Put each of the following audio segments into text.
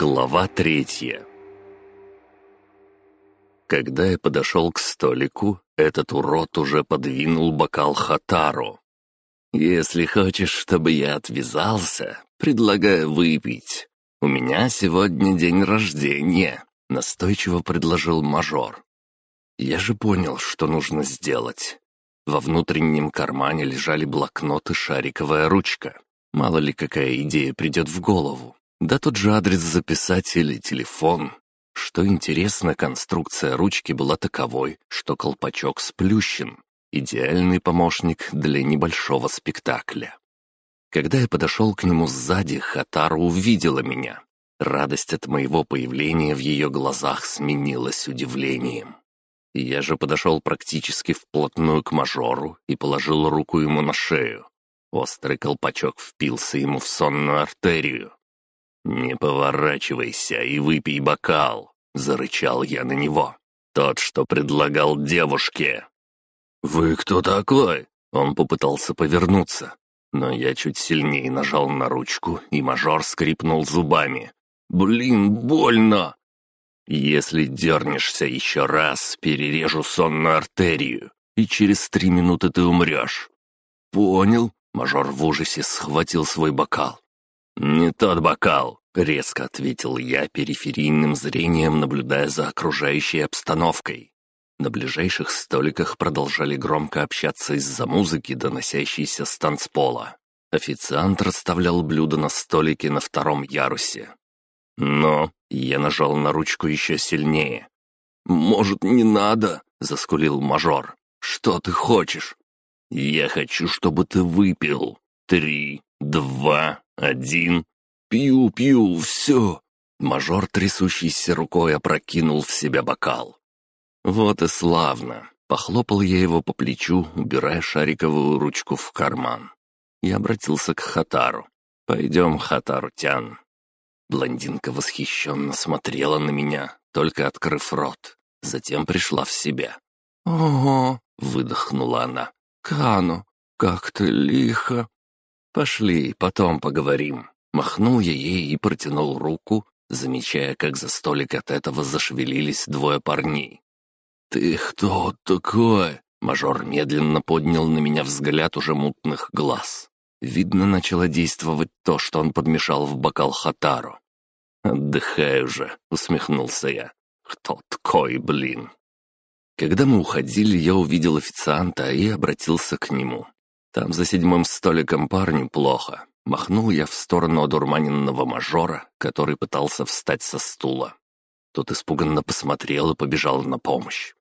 Глава третья Когда я подошел к столику, этот урод уже подвинул бокал Хатару. «Если хочешь, чтобы я отвязался, предлагаю выпить. У меня сегодня день рождения», — настойчиво предложил мажор. Я же понял, что нужно сделать. Во внутреннем кармане лежали блокнот и шариковая ручка. Мало ли какая идея придет в голову. Да тот же адрес записать или телефон. Что интересно, конструкция ручки была таковой, что колпачок сплющен. Идеальный помощник для небольшого спектакля. Когда я подошел к нему сзади, Хатару увидела меня. Радость от моего появления в ее глазах сменилась удивлением. Я же подошел практически вплотную к мажору и положил руку ему на шею. Острый колпачок впился ему в сонную артерию. «Не поворачивайся и выпей бокал», — зарычал я на него. «Тот, что предлагал девушке». «Вы кто такой?» Он попытался повернуться, но я чуть сильнее нажал на ручку, и мажор скрипнул зубами. «Блин, больно!» «Если дернешься еще раз, перережу сонную артерию, и через три минуты ты умрешь». «Понял», — мажор в ужасе схватил свой бокал. «Не тот бокал», — резко ответил я периферийным зрением, наблюдая за окружающей обстановкой. На ближайших столиках продолжали громко общаться из-за музыки, доносящейся с танцпола. Официант расставлял блюда на столике на втором ярусе. Но я нажал на ручку еще сильнее. «Может, не надо?» — заскулил мажор. «Что ты хочешь?» «Я хочу, чтобы ты выпил. Три, два, один. Пью, пью, все!» Мажор, трясущийся рукой, опрокинул в себя бокал. «Вот и славно!» — похлопал я его по плечу, убирая шариковую ручку в карман. Я обратился к Хатару. «Пойдем, Хатару-тян, Блондинка восхищенно смотрела на меня, только открыв рот. Затем пришла в себя. «Ого!» — выдохнула она. «Кану, как ты лихо!» «Пошли, потом поговорим». Махнул я ей и протянул руку, замечая, как за столик от этого зашевелились двое парней. «Ты кто такой?» Мажор медленно поднял на меня взгляд уже мутных глаз. Видно, начало действовать то, что он подмешал в бокал Хатару. «Отдыхай уже», — усмехнулся я. «Кто такой, блин?» Когда мы уходили, я увидел официанта и обратился к нему. Там за седьмым столиком парню плохо. Махнул я в сторону одурманенного мажора, который пытался встать со стула. Тот испуганно посмотрел и побежал на помощь.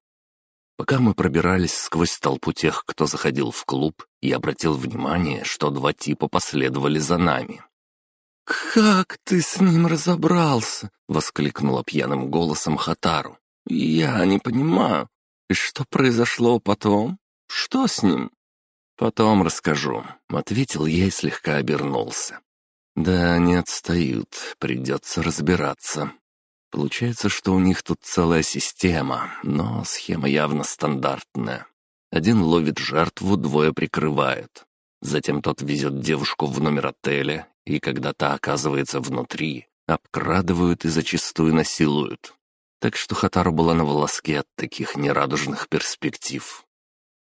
Пока мы пробирались сквозь толпу тех, кто заходил в клуб, я обратил внимание, что два типа последовали за нами. «Как ты с ним разобрался?» — воскликнула пьяным голосом Хатару. «Я не понимаю. И что произошло потом? Что с ним?» «Потом расскажу», — ответил я и слегка обернулся. «Да, они отстают, придется разбираться. Получается, что у них тут целая система, но схема явно стандартная. Один ловит жертву, двое прикрывают. Затем тот везет девушку в номер отеля, и когда та оказывается внутри, обкрадывают и зачастую насилуют. Так что Хатару была на волоске от таких нерадужных перспектив.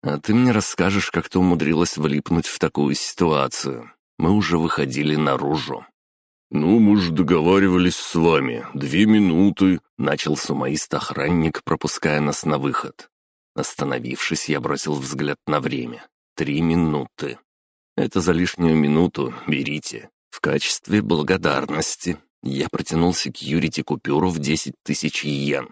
А ты мне расскажешь, как ты умудрилась влипнуть в такую ситуацию. Мы уже выходили наружу. «Ну, мы же договаривались с вами. Две минуты», — начал сумаист-охранник, пропуская нас на выход. Остановившись, я бросил взгляд на время. «Три минуты. Это за лишнюю минуту, берите. В качестве благодарности». Я протянул секьюрити купюру в десять тысяч йен.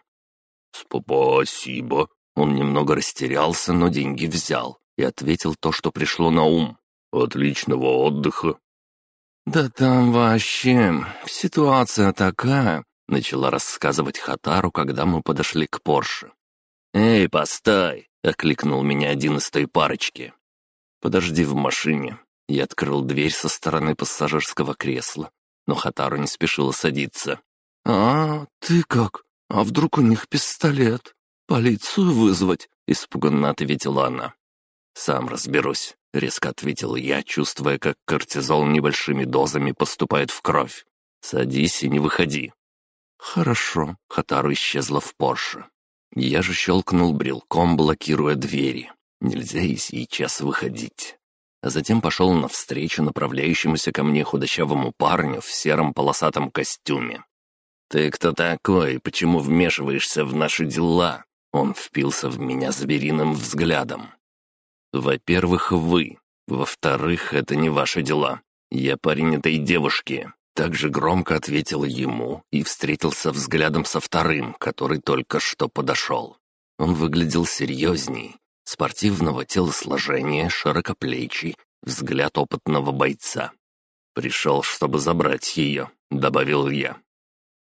«Спасибо». Он немного растерялся, но деньги взял и ответил то, что пришло на ум. «Отличного отдыха. «Да там вообще ситуация такая», — начала рассказывать Хатару, когда мы подошли к Порше. «Эй, постой!» — окликнул меня один из той парочки. «Подожди в машине». Я открыл дверь со стороны пассажирского кресла, но Хатару не спешила садиться. «А, ты как? А вдруг у них пистолет? Полицию вызвать?» — испуганно ответила она. «Сам разберусь», — резко ответил я, чувствуя, как кортизол небольшими дозами поступает в кровь. «Садись и не выходи. «Хорошо», — Хатару исчезла в Порше. Я же щелкнул брелком, блокируя двери. Нельзя и сейчас выходить. А затем пошел навстречу направляющемуся ко мне худощавому парню в сером полосатом костюме. «Ты кто такой? Почему вмешиваешься в наши дела?» Он впился в меня звериным взглядом. «Во-первых, вы. Во-вторых, это не ваши дела. Я парень этой девушки». Также громко ответил ему и встретился взглядом со вторым, который только что подошел. Он выглядел серьезней, спортивного телосложения, широкоплечий, взгляд опытного бойца. «Пришел, чтобы забрать ее», — добавил я.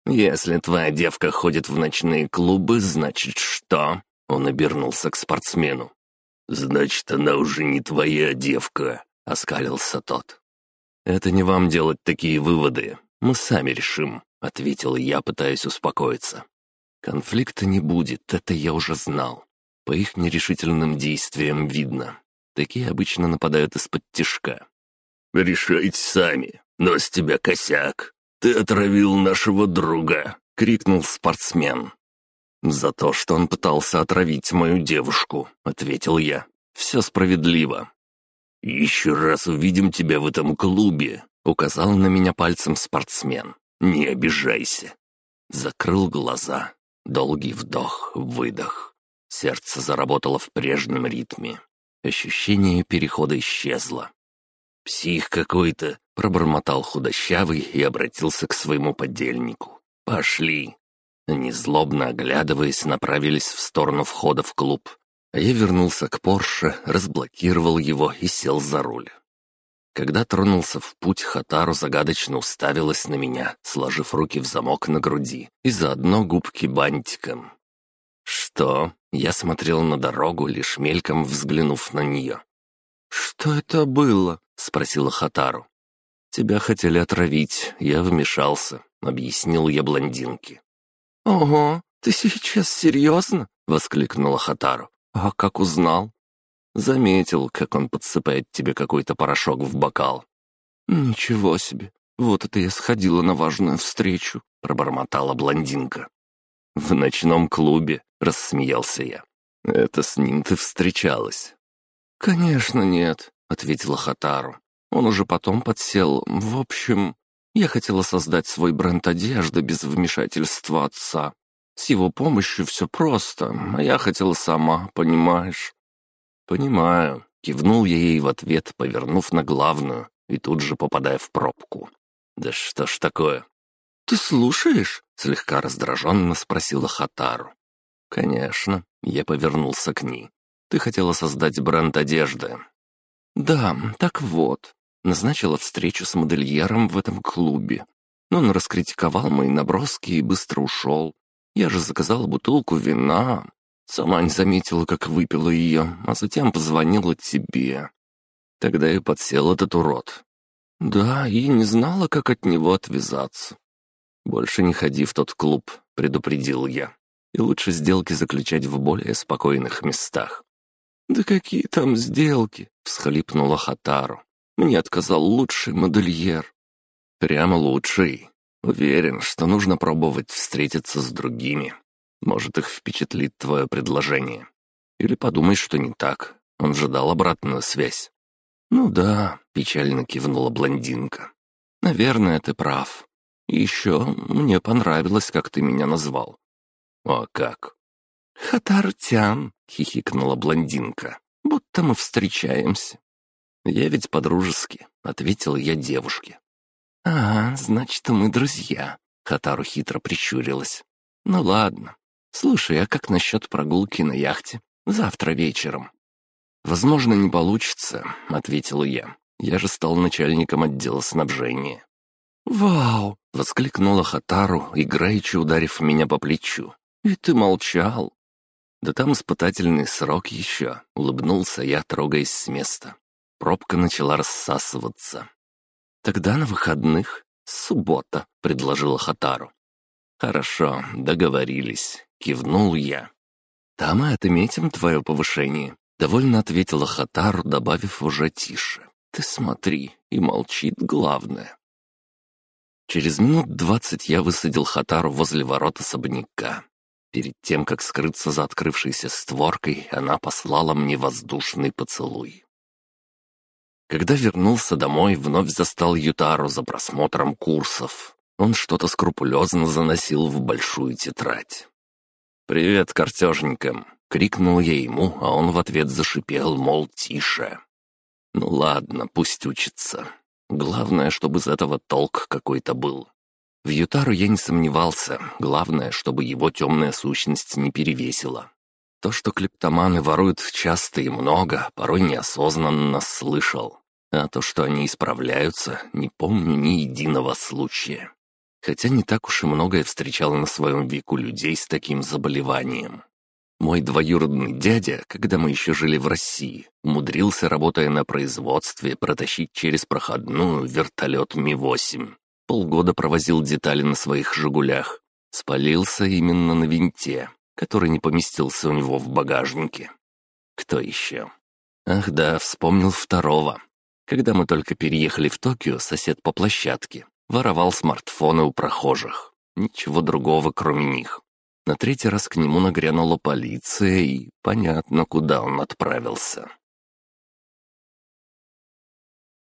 «Если твоя девка ходит в ночные клубы, значит что?» Он обернулся к спортсмену. «Значит, она уже не твоя девка», — оскалился тот. «Это не вам делать такие выводы. Мы сами решим», — ответил я, пытаясь успокоиться. «Конфликта не будет, это я уже знал. По их нерешительным действиям видно. Такие обычно нападают из-под тишка». «Решайте сами, но с тебя косяк. Ты отравил нашего друга», — крикнул спортсмен. «За то, что он пытался отравить мою девушку», — ответил я. «Все справедливо. «Еще раз увидим тебя в этом клубе», — указал на меня пальцем спортсмен. «Не обижайся». Закрыл глаза. Долгий вдох, выдох. Сердце заработало в прежнем ритме. Ощущение перехода исчезло. «Псих какой-то», — пробормотал худощавый и обратился к своему подельнику. «Пошли». Они, злобно оглядываясь, направились в сторону входа в клуб. Я вернулся к Порше, разблокировал его и сел за руль. Когда тронулся в путь, Хатару загадочно уставилась на меня, сложив руки в замок на груди и заодно губки бантиком. «Что?» — я смотрел на дорогу, лишь мельком взглянув на нее. «Что это было?» — спросила Хатару. «Тебя хотели отравить, я вмешался», — объяснил я блондинке. «Ого, ты сейчас серьезно?» — воскликнула Хатару. «А как узнал?» «Заметил, как он подсыпает тебе какой-то порошок в бокал». «Ничего себе! Вот это я сходила на важную встречу», — пробормотала блондинка. «В ночном клубе», — рассмеялся я. «Это с ним ты встречалась?» «Конечно нет», — ответила Хатару. «Он уже потом подсел. В общем, я хотела создать свой бренд одежды без вмешательства отца. С его помощью все просто, а я хотела сама, понимаешь?» «Понимаю», — кивнул я ей в ответ, повернув на главную и тут же попадая в пробку. «Да что ж такое?» «Ты слушаешь?» — слегка раздраженно спросила Хатару. «Конечно», — я повернулся к ней. «Ты хотела создать бренд одежды». «Да, так вот. Назначила встречу с модельером в этом клубе. Но он раскритиковал мои наброски и быстро ушел. Я же заказала бутылку вина. Сама не заметила, как выпила ее, а затем позвонила тебе. Тогда и подсел этот урод. Да, и не знала, как от него отвязаться. «Больше не ходи в тот клуб», — предупредил я. «И лучше сделки заключать в более спокойных местах». «Да какие там сделки?» — всхлипнула Хатару. «Мне отказал лучший модельер». «Прямо лучший. Уверен, что нужно пробовать встретиться с другими. Может, их впечатлит твое предложение. Или подумай, что не так. Он же дал обратную связь. «Ну да», — печально кивнула блондинка. «Наверное, ты прав. И еще мне понравилось, как ты меня назвал». «А как?» «Хатартян», — хихикнула блондинка, — «будто мы встречаемся». «Я ведь по-дружески», — ответил я девушке. «А, значит, мы друзья», — Хатару хитро прищурилась. «Ну ладно. Слушай, а как насчет прогулки на яхте? Завтра вечером». «Возможно, не получится», — ответил я. «Я же стал начальником отдела снабжения». «Вау!» — воскликнула Хатару, играючи ударив меня по плечу. «И ты молчал?» «Да там испытательный срок еще», — улыбнулся я, трогаясь с места. Пробка начала рассасываться. «Тогда на выходных. Суббота», — предложила Хатару. «Хорошо, договорились», — кивнул я. «Там и отметим твое повышение», — довольно ответила Хатару, добавив уже тише. «Ты смотри, и молчит главное». Через минут двадцать я высадил Хатару возле ворот особняка. Перед тем, как скрыться за открывшейся створкой, она послала мне воздушный поцелуй. Когда вернулся домой, вновь застал Ютару за просмотром курсов. Он что-то скрупулезно заносил в большую тетрадь. «Привет картежникам!» — крикнул я ему, а он в ответ зашипел, мол, тише. «Ну ладно, пусть учится. Главное, чтобы из этого толк какой-то был. В Ютару я не сомневался, главное, чтобы его темная сущность не перевесила. То, что клептоманы воруют часто и много, порой неосознанно слышал. А то, что они исправляются, не помню ни единого случая. Хотя не так уж и много я встречал на своем веку людей с таким заболеванием. Мой двоюродный дядя, когда мы еще жили в России, умудрился, работая на производстве, протащить через проходную вертолет Ми-8. Полгода провозил детали на своих «Жигулях». Спалился именно на винте который не поместился у него в багажнике. Кто еще? Ах да, вспомнил второго. Когда мы только переехали в Токио, сосед по площадке воровал смартфоны у прохожих. Ничего другого, кроме них. На третий раз к нему нагрянула полиция, и понятно, куда он отправился.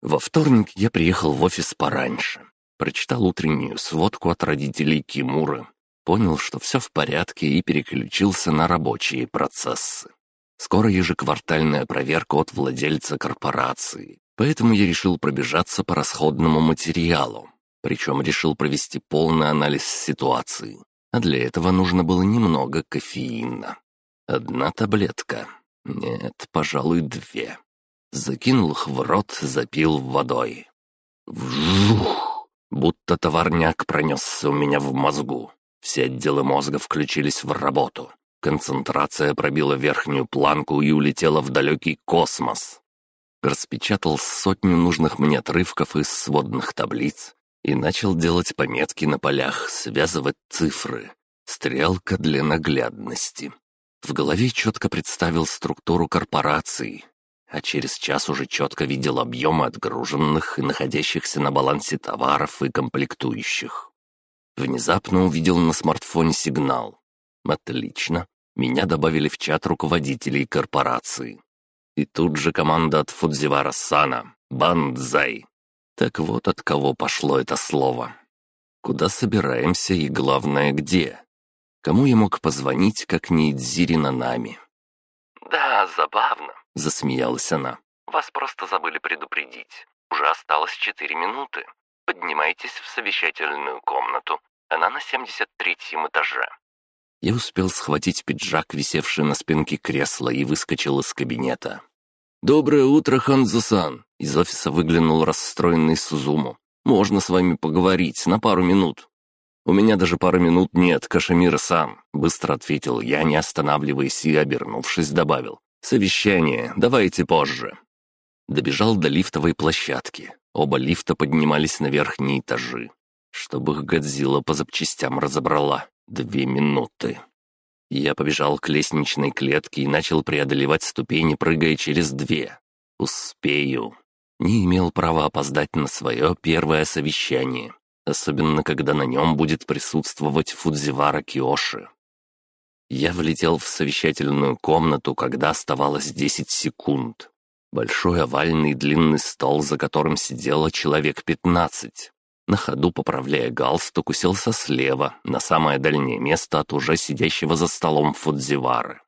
Во вторник я приехал в офис пораньше. Прочитал утреннюю сводку от родителей Кимуры понял, что все в порядке и переключился на рабочие процессы. Скоро ежеквартальная проверка от владельца корпорации, поэтому я решил пробежаться по расходному материалу, причем решил провести полный анализ ситуации, а для этого нужно было немного кофеина. Одна таблетка. Нет, пожалуй, две. Закинул их в рот, запил водой. Вжух! Будто товарняк пронесся у меня в мозгу. Все отделы мозга включились в работу. Концентрация пробила верхнюю планку и улетела в далекий космос. Распечатал сотню нужных мне отрывков из сводных таблиц и начал делать пометки на полях, связывать цифры. Стрелка для наглядности. В голове четко представил структуру корпорации, а через час уже четко видел объемы отгруженных и находящихся на балансе товаров и комплектующих. Внезапно увидел на смартфоне сигнал. Отлично. Меня добавили в чат руководителей корпорации. И тут же команда от Фудзивара Сана. Бандзай. Так вот от кого пошло это слово. Куда собираемся и, главное, где? Кому я мог позвонить, как не Идзири нами? «Да, забавно», — засмеялась она. «Вас просто забыли предупредить. Уже осталось четыре минуты. Поднимайтесь в совещательную комнату. Она на 73-м этаже». Я успел схватить пиджак, висевший на спинке кресла, и выскочил из кабинета. «Доброе утро, Ханзусан!» Из офиса выглянул расстроенный Сузуму. «Можно с вами поговорить на пару минут?» «У меня даже пары минут нет, Кашемира-сан», — быстро ответил я, не останавливаясь и, обернувшись, добавил. «Совещание, давайте позже». Добежал до лифтовой площадки. Оба лифта поднимались на верхние этажи. Чтобы их Годзилла по запчастям разобрала. Две минуты. Я побежал к лестничной клетке и начал преодолевать ступени, прыгая через две. Успею. Не имел права опоздать на свое первое совещание, особенно когда на нем будет присутствовать Фудзивара Киоши. Я влетел в совещательную комнату, когда оставалось десять секунд. Большой овальный длинный стол, за которым сидело человек пятнадцать. На ходу, поправляя галстук, уселся слева, на самое дальнее место от уже сидящего за столом Фудзивары.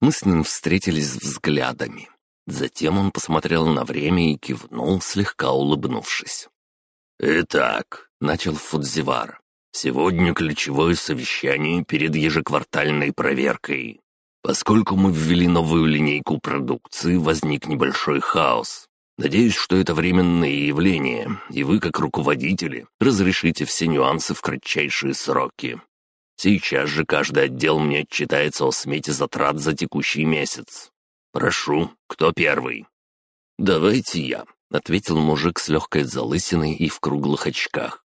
Мы с ним встретились взглядами. Затем он посмотрел на время и кивнул, слегка улыбнувшись. «Итак», — начал Фудзивар, — «сегодня ключевое совещание перед ежеквартальной проверкой. Поскольку мы ввели новую линейку продукции, возник небольшой хаос. Надеюсь, что это временное явление, и вы, как руководители, разрешите все нюансы в кратчайшие сроки. Сейчас же каждый отдел мне отчитается о смете затрат за текущий месяц. Прошу, кто первый?» «Давайте я», — ответил мужик с легкой залысиной и в круглых очках.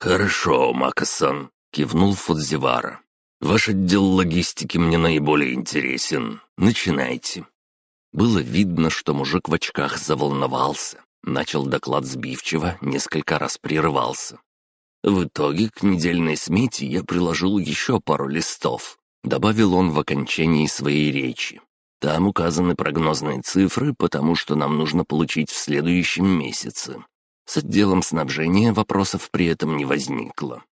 «Хорошо, Макасан», — кивнул Фудзивара. Ваш отдел логистики мне наиболее интересен. Начинайте». Было видно, что мужик в очках заволновался. Начал доклад сбивчиво, несколько раз прерывался. В итоге к недельной смете я приложил еще пару листов. Добавил он в окончании своей речи. Там указаны прогнозные цифры, потому что нам нужно получить в следующем месяце. С отделом снабжения вопросов при этом не возникло.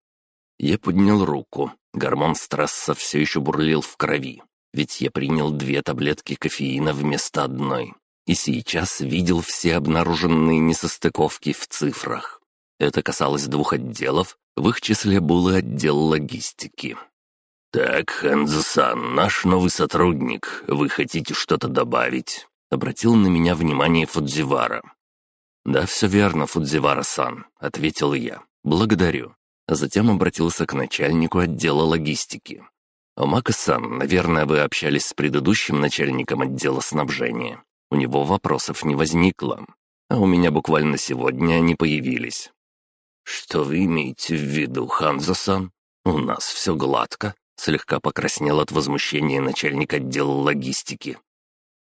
Я поднял руку. Гормон стресса все еще бурлил в крови, ведь я принял две таблетки кофеина вместо одной. И сейчас видел все обнаруженные несостыковки в цифрах. Это касалось двух отделов, в их числе был и отдел логистики. «Так, Хэнзо-сан, наш новый сотрудник, вы хотите что-то добавить?» Обратил на меня внимание Фудзивара. «Да, все верно, Фудзивара-сан», — ответил я. «Благодарю». Затем обратился к начальнику отдела логистики. «Омака-сан, наверное, вы общались с предыдущим начальником отдела снабжения. У него вопросов не возникло. А у меня буквально сегодня они появились. «Что вы имеете в виду, Ханзо-сан? У нас все гладко», — слегка покраснел от возмущения начальник отдела логистики.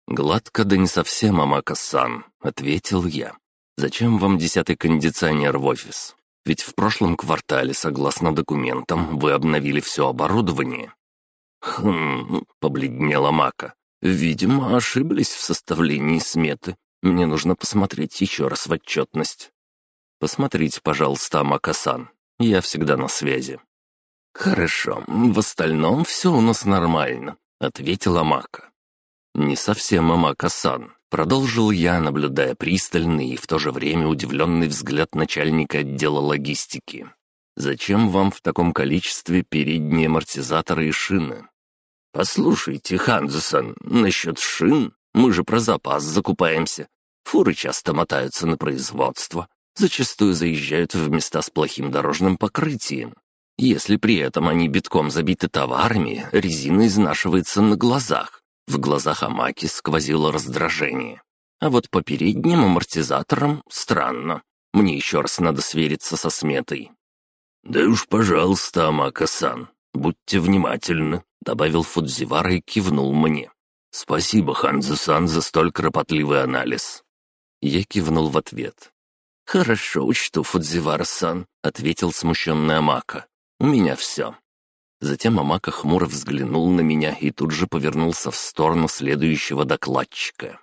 «Гладко, да не совсем, Амака-сан», — ответил я. «Зачем вам десятый кондиционер в офис? Ведь в прошлом квартале, согласно документам, вы обновили все оборудование». «Хм...» — побледнела Мака. «Видимо, ошиблись в составлении сметы. Мне нужно посмотреть еще раз в отчетность». Посмотрите, пожалуйста, Амакасан. Я всегда на связи». «Хорошо, в остальном все у нас нормально», — ответила Мака. «Не совсем Амака-сан», — продолжил я, наблюдая пристальный и в то же время удивленный взгляд начальника отдела логистики. «Зачем вам в таком количестве передние амортизаторы и шины?» «Послушайте, Ханзесон, насчет шин мы же про запас закупаемся. Фуры часто мотаются на производство, зачастую заезжают в места с плохим дорожным покрытием. Если при этом они битком забиты товарами, резина изнашивается на глазах. В глазах Амаки сквозило раздражение. А вот по передним амортизаторам странно. Мне еще раз надо свериться со сметой. «Да уж, пожалуйста, Амака-сан, будьте внимательны», — добавил Фудзивара и кивнул мне. «Спасибо, Ханзо-сан, за столь кропотливый анализ». Я кивнул в ответ. «Хорошо учту, Фудзивара-сан», — ответил смущенный Амака. «У меня все». Затем Амака хмуро взглянул на меня и тут же повернулся в сторону следующего докладчика.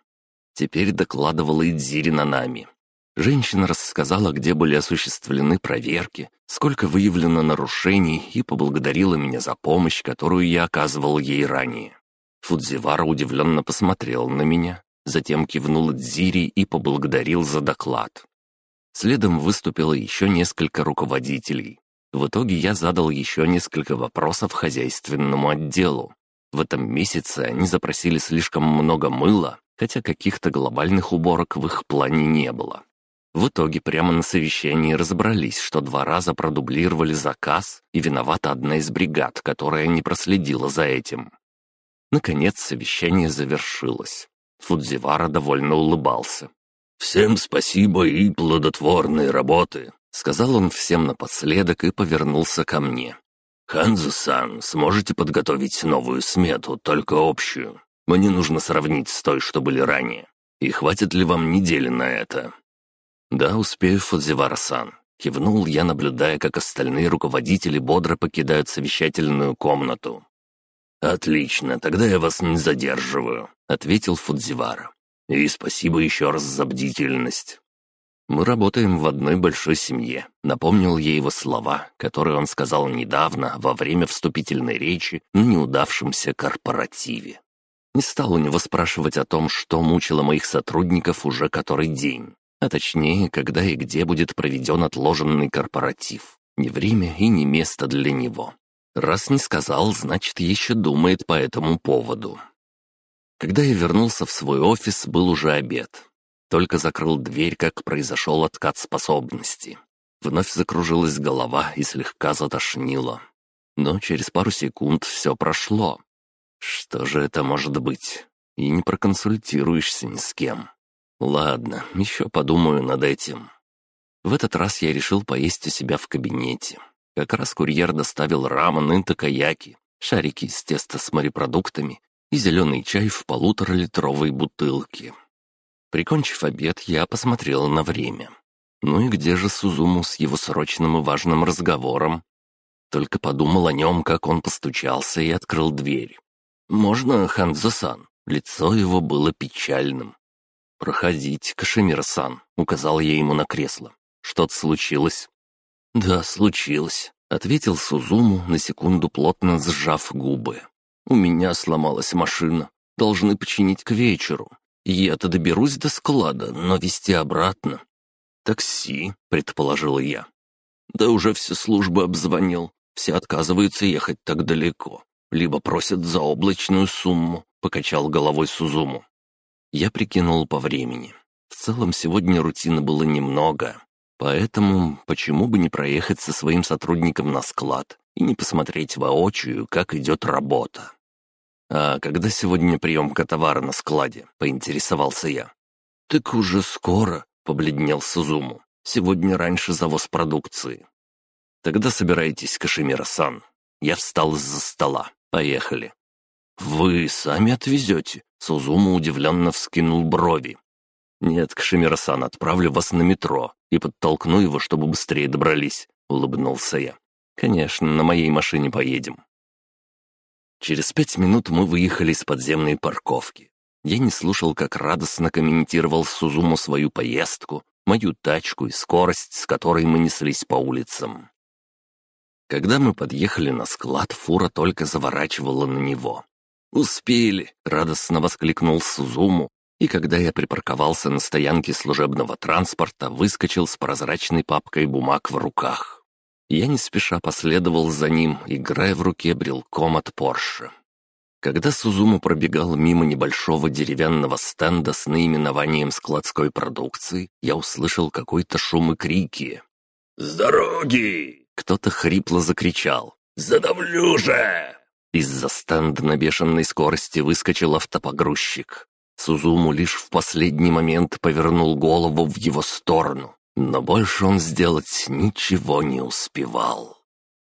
Теперь докладывала Идзири на нами. Женщина рассказала, где были осуществлены проверки, сколько выявлено нарушений и поблагодарила меня за помощь, которую я оказывал ей ранее. Фудзивара удивленно посмотрел на меня, затем кивнул Дзири и поблагодарил за доклад. Следом выступило еще несколько руководителей. В итоге я задал еще несколько вопросов хозяйственному отделу. В этом месяце они запросили слишком много мыла, хотя каких-то глобальных уборок в их плане не было. В итоге прямо на совещании разобрались, что два раза продублировали заказ, и виновата одна из бригад, которая не проследила за этим. Наконец совещание завершилось. Фудзивара довольно улыбался. «Всем спасибо и плодотворной работы», — сказал он всем напоследок и повернулся ко мне. «Ханзу-сан, сможете подготовить новую смету, только общую? Мне нужно сравнить с той, что были ранее. И хватит ли вам недели на это?» «Да, успею, Фудзивара-сан», — кивнул я, наблюдая, как остальные руководители бодро покидают совещательную комнату. «Отлично, тогда я вас не задерживаю», — ответил Фудзивара. И спасибо еще раз за бдительность. Мы работаем в одной большой семье. Напомнил я его слова, которые он сказал недавно во время вступительной речи на неудавшемся корпоративе. Не стал у него спрашивать о том, что мучило моих сотрудников уже который день, а точнее, когда и где будет проведен отложенный корпоратив. Не время и не место для него. Раз не сказал, значит, еще думает по этому поводу. Когда я вернулся в свой офис, был уже обед. Только закрыл дверь, как произошел откат способности. Вновь закружилась голова и слегка затошнило. Но через пару секунд все прошло. Что же это может быть? И не проконсультируешься ни с кем. Ладно, еще подумаю над этим. В этот раз я решил поесть у себя в кабинете. Как раз курьер доставил рамен и такаяки, шарики из теста с морепродуктами и зеленый чай в полуторалитровой бутылке. Прикончив обед, я посмотрел на время. Ну и где же Сузуму с его срочным и важным разговором? Только подумал о нем, как он постучался и открыл дверь. «Можно, Ханзо-сан?» Лицо его было печальным. «Проходите, Кашемир-сан», — указал я ему на кресло. «Что-то случилось?» «Да, случилось», — ответил Сузуму, на секунду плотно сжав губы. «У меня сломалась машина. Должны починить к вечеру. Я-то доберусь до склада, но везти обратно». «Такси», — предположил я. «Да уже все службы обзвонил. Все отказываются ехать так далеко. Либо просят заоблачную сумму», — покачал головой Сузуму. Я прикинул по времени. В целом сегодня рутины было немного. Поэтому почему бы не проехать со своим сотрудником на склад и не посмотреть воочию, как идет работа? «А когда сегодня приемка товара на складе?» — поинтересовался я. «Так уже скоро», — побледнел Сузуму. «Сегодня раньше завоз продукции». «Тогда собирайтесь, Кашемира-сан». Я встал из-за стола. «Поехали». «Вы сами отвезете?» Сузуму удивленно вскинул брови. «Нет, Кашемира-сан, отправлю вас на метро и подтолкну его, чтобы быстрее добрались», — улыбнулся я. «Конечно, на моей машине поедем». Через пять минут мы выехали из подземной парковки. Я не слушал, как радостно комментировал Сузуму свою поездку, мою тачку и скорость, с которой мы неслись по улицам. Когда мы подъехали на склад, фура только заворачивала на него. «Успели!» — радостно воскликнул Сузуму, и когда я припарковался на стоянке служебного транспорта, выскочил с прозрачной папкой бумаг в руках. Я не спеша последовал за ним, играя в руке брелком от Порше. Когда Сузуму пробегал мимо небольшого деревянного стенда с наименованием складской продукции, я услышал какой-то шум и крики. «С дороги!» Кто-то хрипло закричал. «Задавлю же!» Из-за стенда на бешеной скорости выскочил автопогрузчик. Сузуму лишь в последний момент повернул голову в его сторону, но больше он сделать ничего не успевал.